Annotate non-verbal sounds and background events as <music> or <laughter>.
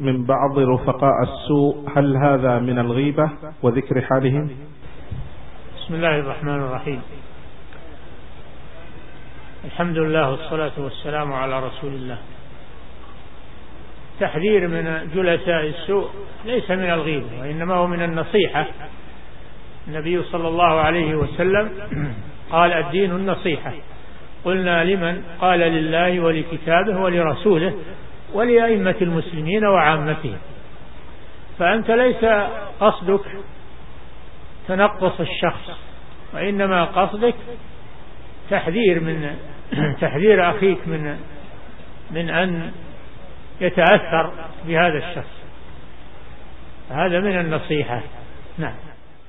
من بعض رفقاء السوء هل هذا من الغيبة وذكر حالهم؟ بسم الله الرحمن الرحيم. الحمد لله والصلاة والسلام على رسول الله. تحذير من جلساء السوء ليس من الغيبة وإنما هو من النصيحة. النبي صلى الله عليه وسلم <clears throat> قال الدين النصيحة. قلنا لمن؟ قال لله ولكتابه ولرسوله. ولأئمة المسلمين وعامتهم. فأنت ليس قصدك تنقص الشخص وإنما قصدك تحذير من <clears throat> تحذير أخيك من من أن يتأثر بهذا الشخص. هذا من النصيحة. نعم.